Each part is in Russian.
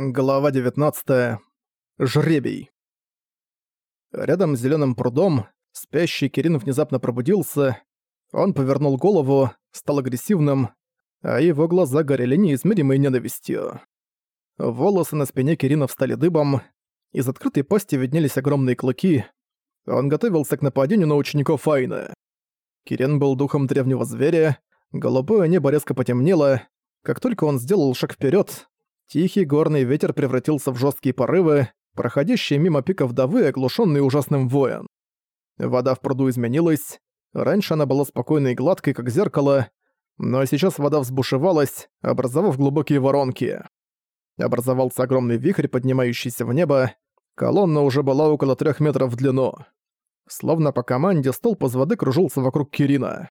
Глава 19. Жребий. Рядом с зеленым прудом спящий Кирин внезапно пробудился. Он повернул голову, стал агрессивным, а его глаза горели неизмеримой ненавистью. Волосы на спине Кирина встали дыбом, из открытой пасти виднелись огромные клыки. Он готовился к нападению на учеников Айны. Кирин был духом древнего зверя, голубое небо резко потемнело. Как только он сделал шаг вперед, Тихий горный ветер превратился в жесткие порывы, проходящие мимо пика вдовы, оглушенный ужасным воем. Вода в пруду изменилась. Раньше она была спокойной и гладкой, как зеркало, но сейчас вода взбушевалась, образовав глубокие воронки. Образовался огромный вихрь, поднимающийся в небо. Колонна уже была около трех метров в длину. Словно по команде столб из воды кружился вокруг Кирина.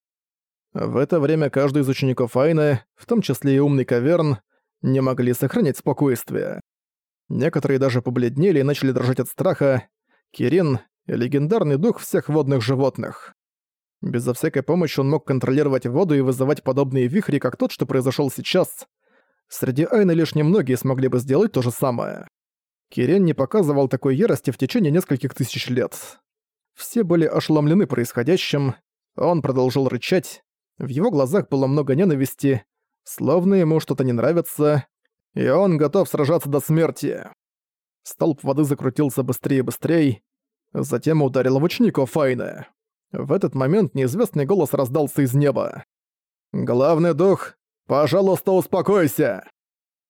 В это время каждый из учеников Айны, в том числе и умный Каверн, не могли сохранять спокойствие. Некоторые даже побледнели и начали дрожать от страха. Кирин — легендарный дух всех водных животных. Безо всякой помощи он мог контролировать воду и вызывать подобные вихри, как тот, что произошел сейчас. Среди Айны лишь немногие смогли бы сделать то же самое. Кирин не показывал такой ярости в течение нескольких тысяч лет. Все были ошеломлены происходящим, он продолжил рычать, в его глазах было много ненависти, Словно ему что-то не нравится, и он готов сражаться до смерти. Столб воды закрутился быстрее и быстрее, затем ударил в учеников Файна. В этот момент неизвестный голос раздался из неба. «Главный дух, пожалуйста, успокойся!»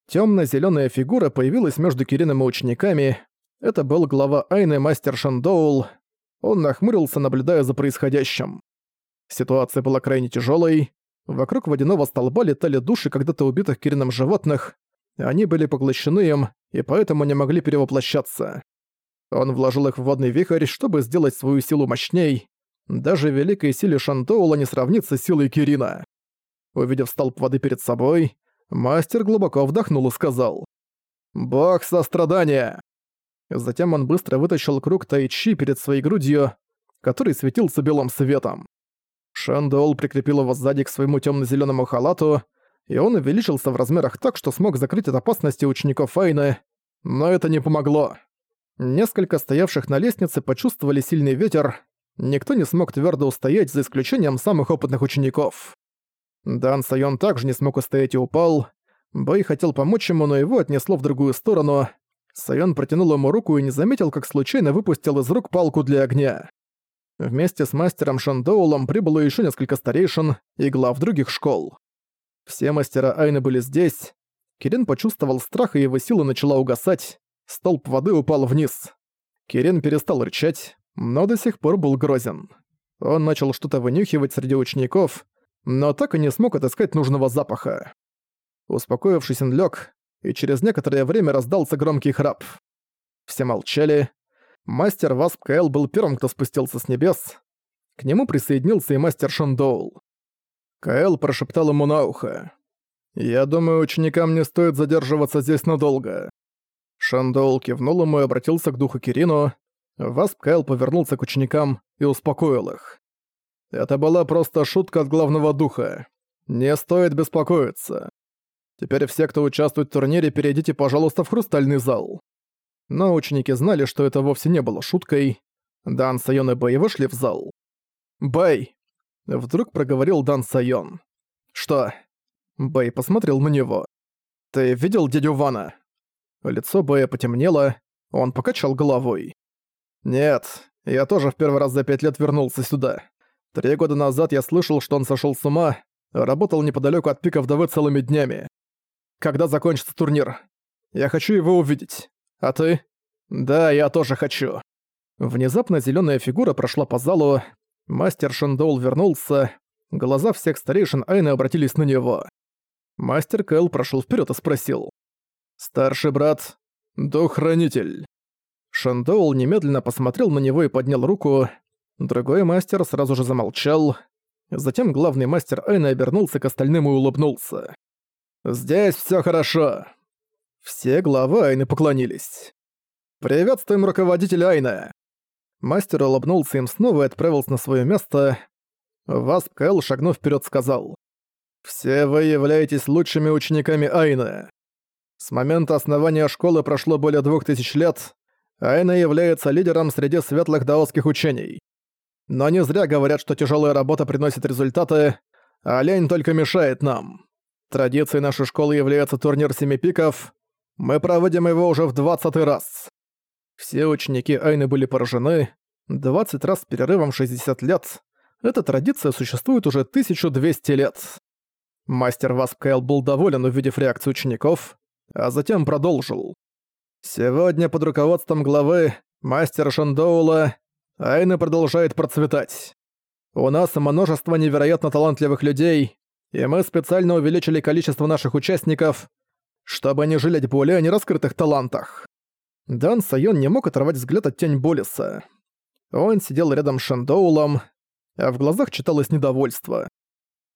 Тёмно-зелёная фигура появилась между Кирином и учениками. Это был глава Айны мастер Шандоул. Он нахмурился, наблюдая за происходящим. Ситуация была крайне тяжелой. Вокруг водяного столба летали души когда-то убитых Кирином животных. Они были поглощены им, и поэтому не могли перевоплощаться. Он вложил их в водный вихрь, чтобы сделать свою силу мощней. Даже великой силе Шантоула не сравнится с силой Кирина. Увидев столб воды перед собой, мастер глубоко вдохнул и сказал «Бог сострадания!». Затем он быстро вытащил круг тайчи перед своей грудью, который светился белым светом. Шандол прикрепил его сзади к своему темно-зеленому халату, и он увеличился в размерах так, что смог закрыть от опасности учеников Файны, но это не помогло. Несколько стоявших на лестнице почувствовали сильный ветер, никто не смог твердо устоять, за исключением самых опытных учеников. Дан Сайон также не смог устоять и упал. Бэй хотел помочь ему, но его отнесло в другую сторону. Сайон протянул ему руку и не заметил, как случайно выпустил из рук палку для огня. Вместе с мастером Шандоулом прибыло еще несколько старейшин и глав других школ. Все мастера Айны были здесь. Кирин почувствовал страх, и его сила начала угасать. Столб воды упал вниз. Кирин перестал рычать, но до сих пор был грозен. Он начал что-то вынюхивать среди учеников, но так и не смог отыскать нужного запаха. Успокоившись, он лёг, и через некоторое время раздался громкий храп. Все молчали, Мастер Васп Каэл был первым, кто спустился с небес. К нему присоединился и мастер Шандоул. Каэл прошептал ему на ухо. «Я думаю, ученикам не стоит задерживаться здесь надолго». Шандоул кивнул ему и обратился к духу Кирину. Васп Каэл повернулся к ученикам и успокоил их. «Это была просто шутка от главного духа. Не стоит беспокоиться. Теперь все, кто участвует в турнире, перейдите, пожалуйста, в хрустальный зал. Но ученики знали, что это вовсе не было шуткой. Дан Сайон и Бэй вышли в зал. «Бэй!» Вдруг проговорил Дан Сайон. «Что?» Бэй посмотрел на него. «Ты видел дядю Вана?» Лицо Бэя потемнело, он покачал головой. «Нет, я тоже в первый раз за пять лет вернулся сюда. Три года назад я слышал, что он сошел с ума, работал неподалеку от пика вдовы целыми днями. Когда закончится турнир? Я хочу его увидеть. А ты? Да, я тоже хочу. Внезапно зеленая фигура прошла по залу. Мастер Шендоул вернулся. Глаза всех старейшин Айны обратились на него. Мастер Кэл прошел вперед и спросил. «Старший брат, дух-хранитель». Шендоул немедленно посмотрел на него и поднял руку. Другой мастер сразу же замолчал. Затем главный мастер Айны обернулся к остальным и улыбнулся. «Здесь все хорошо. Все главы Айны поклонились. «Приветствуем руководителя Айны!» Мастер улыбнулся им снова и отправился на свое место. Васп Кэл, шагнув вперед, сказал. «Все вы являетесь лучшими учениками Айны. С момента основания школы прошло более двух тысяч лет, Айна является лидером среди светлых даосских учений. Но не зря говорят, что тяжелая работа приносит результаты, а лень только мешает нам. Традицией нашей школы является турнир Семи Пиков. Мы проводим его уже в двадцатый раз. Все ученики Айны были поражены. 20 раз с перерывом 60 лет. Эта традиция существует уже 1200 лет. Мастер Васп Кайл был доволен, увидев реакцию учеников, а затем продолжил. «Сегодня под руководством главы мастера Шандоула Айна продолжает процветать. У нас множество невероятно талантливых людей, и мы специально увеличили количество наших участников, чтобы они жили более нераскрытых талантах». Дан Сайон не мог оторвать взгляд от тень Болиса. Он сидел рядом с Шандоулом, а в глазах читалось недовольство.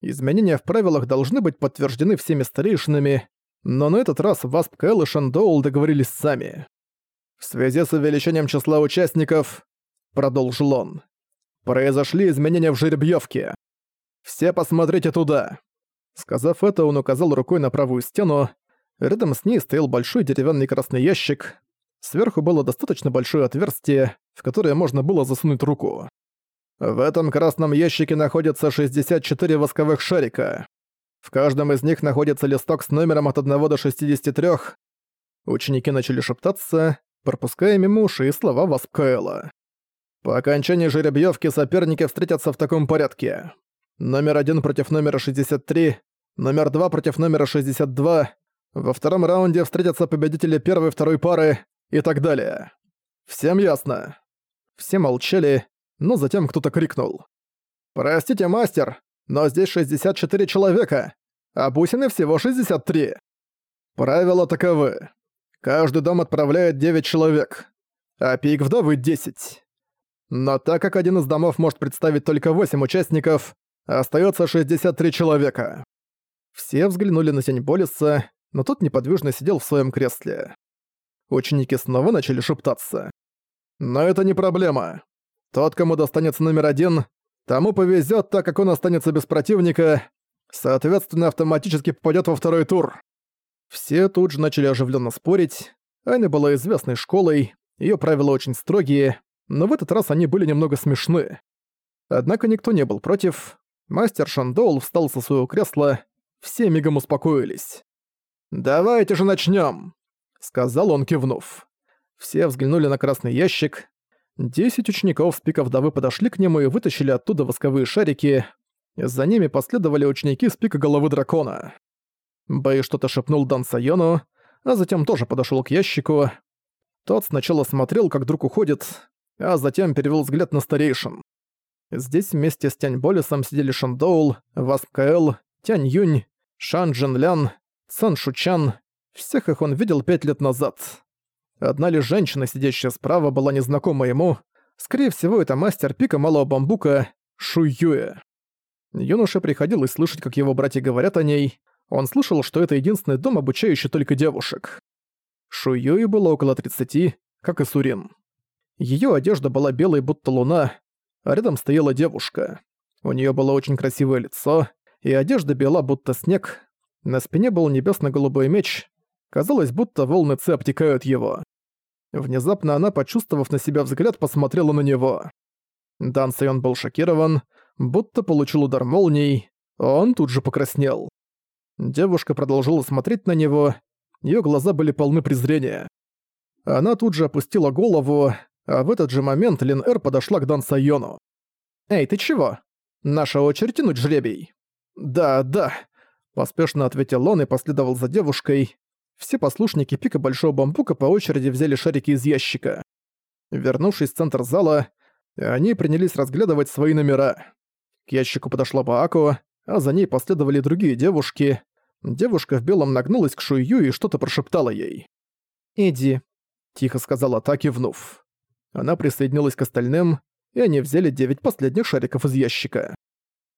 Изменения в правилах должны быть подтверждены всеми старейшинами, но на этот раз Васп Кэл и Шандоул договорились сами. В связи с увеличением числа участников, продолжил он, произошли изменения в жеребьевке. Все посмотрите туда. Сказав это, он указал рукой на правую стену. Рядом с ней стоял большой деревянный красный ящик. Сверху было достаточно большое отверстие, в которое можно было засунуть руку. В этом красном ящике находится 64 восковых шарика. В каждом из них находится листок с номером от 1 до 63. Ученики начали шептаться, пропуская мимо ушей слова Васпкаэла. По окончании жеребьевки соперники встретятся в таком порядке. Номер один против номера 63, номер два против номера 62. Во втором раунде встретятся победители первой и второй пары и так далее. Всем ясно? Все молчали, но затем кто-то крикнул. «Простите, мастер, но здесь 64 человека, а бусины всего 63. Правила таковы. Каждый дом отправляет 9 человек, а пик вдовы 10. Но так как один из домов может представить только 8 участников, остается 63 человека. Все взглянули на тень Болиса, но тот неподвижно сидел в своем кресле. Ученики снова начали шептаться. «Но это не проблема. Тот, кому достанется номер один, Тому повезет, так как он останется без противника, соответственно, автоматически попадет во второй тур. Все тут же начали оживленно спорить. Аня была известной школой, ее правила очень строгие, но в этот раз они были немного смешны. Однако никто не был против. Мастер Шандоул встал со своего кресла, все мигом успокоились. «Давайте же начнем, сказал он, кивнув. Все взглянули на красный ящик, Десять учеников с пика вдовы подошли к нему и вытащили оттуда восковые шарики. За ними последовали ученики с пика головы дракона. Бэй что-то шепнул Дан Сайону, а затем тоже подошел к ящику. Тот сначала смотрел, как друг уходит, а затем перевел взгляд на старейшин. Здесь вместе с Тянь Болесом сидели Шандоул, Васп Каэл, Тянь Юнь, Шан Джин Лян, Сан Шучан. Всех их он видел пять лет назад. Одна лишь женщина, сидящая справа, была незнакома ему. Скорее всего, это мастер пика малого бамбука Шуюэ. Юноше приходилось слышать, как его братья говорят о ней. Он слышал, что это единственный дом, обучающий только девушек. Шуюэ было около 30, как и Сурин. Её одежда была белой, будто луна, а рядом стояла девушка. У неё было очень красивое лицо, и одежда бела, будто снег. На спине был небесно-голубой меч. Казалось, будто волны Ци обтекают его. Внезапно она, почувствовав на себя взгляд, посмотрела на него. Дан Сайон был шокирован, будто получил удар молнией, он тут же покраснел. Девушка продолжила смотреть на него, её глаза были полны презрения. Она тут же опустила голову, а в этот же момент Лин Эр подошла к Дан Сайону. «Эй, ты чего? Наша очередь тянуть жребий?» «Да, да», — поспешно ответил он и последовал за девушкой. Все послушники пика Большого Бамбука по очереди взяли шарики из ящика. Вернувшись в центр зала, они принялись разглядывать свои номера. К ящику подошла Баако, а за ней последовали другие девушки. Девушка в белом нагнулась к Шую и что-то прошептала ей. «Иди», — тихо сказала та, кивнув. Она присоединилась к остальным, и они взяли девять последних шариков из ящика.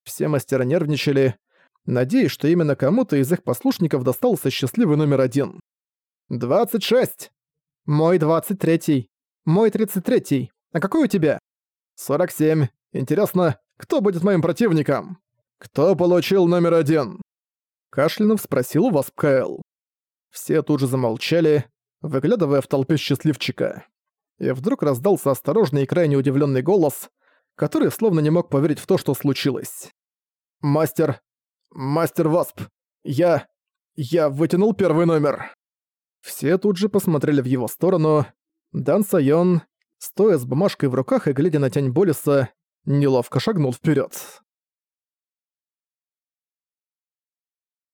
Все мастера нервничали, надеясь, что именно кому-то из их послушников достался счастливый номер один. «Двадцать шесть!» «Мой двадцать третий!» «Мой тридцать третий!» «А какой у тебя?» «Сорок семь. Интересно, кто будет моим противником?» «Кто получил номер один?» Кашлянув спросил у вас Каэл. Все тут же замолчали, выглядывая в толпе счастливчика. И вдруг раздался осторожный и крайне удивленный голос, который словно не мог поверить в то, что случилось. «Мастер... Мастер Васп, я... я вытянул первый номер!» Все тут же посмотрели в его сторону. Дан Сайон, стоя с бумажкой в руках и глядя на тень Болиса, неловко шагнул вперед.